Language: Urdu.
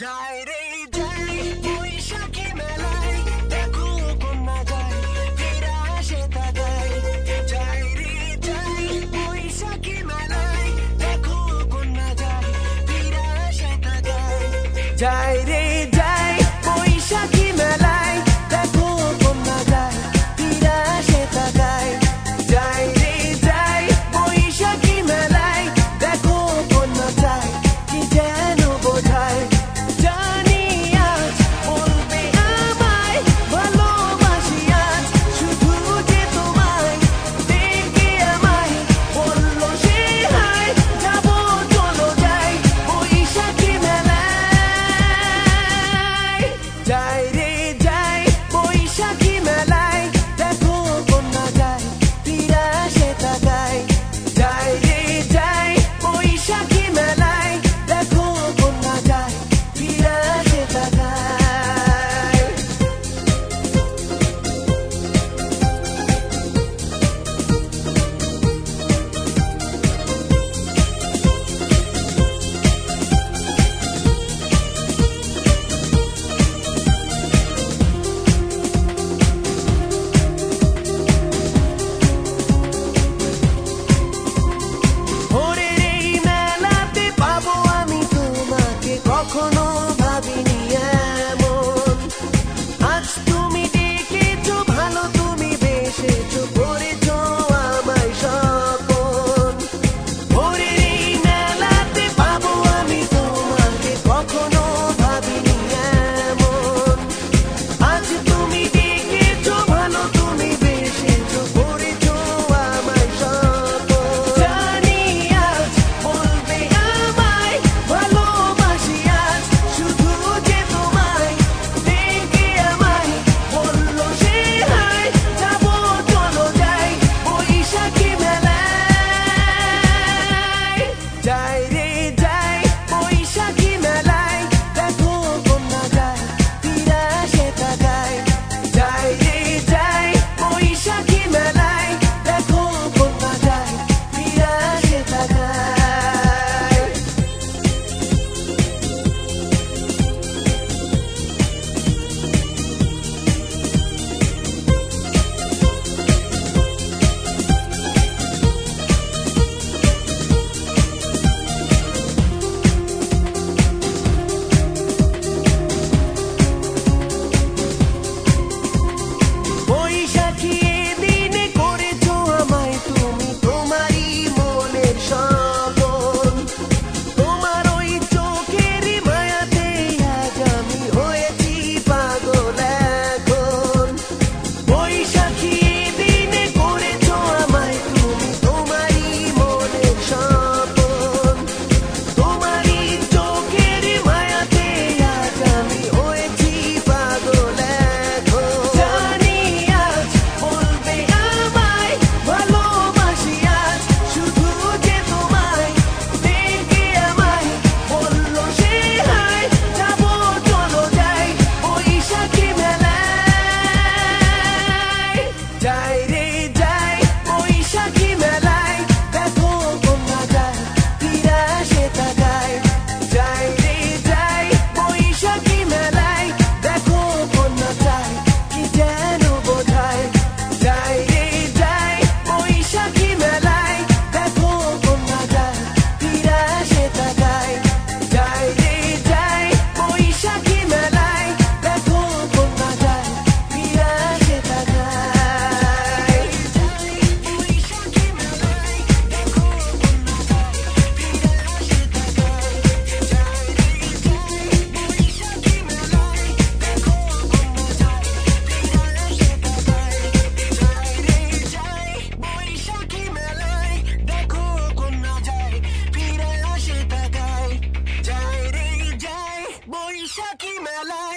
جائے جائی ویسا کی ملائی، دیکھو گن جائی تیرا سے ملائی، دیکھو نا جائی تیرا سے جائے ری کی میلے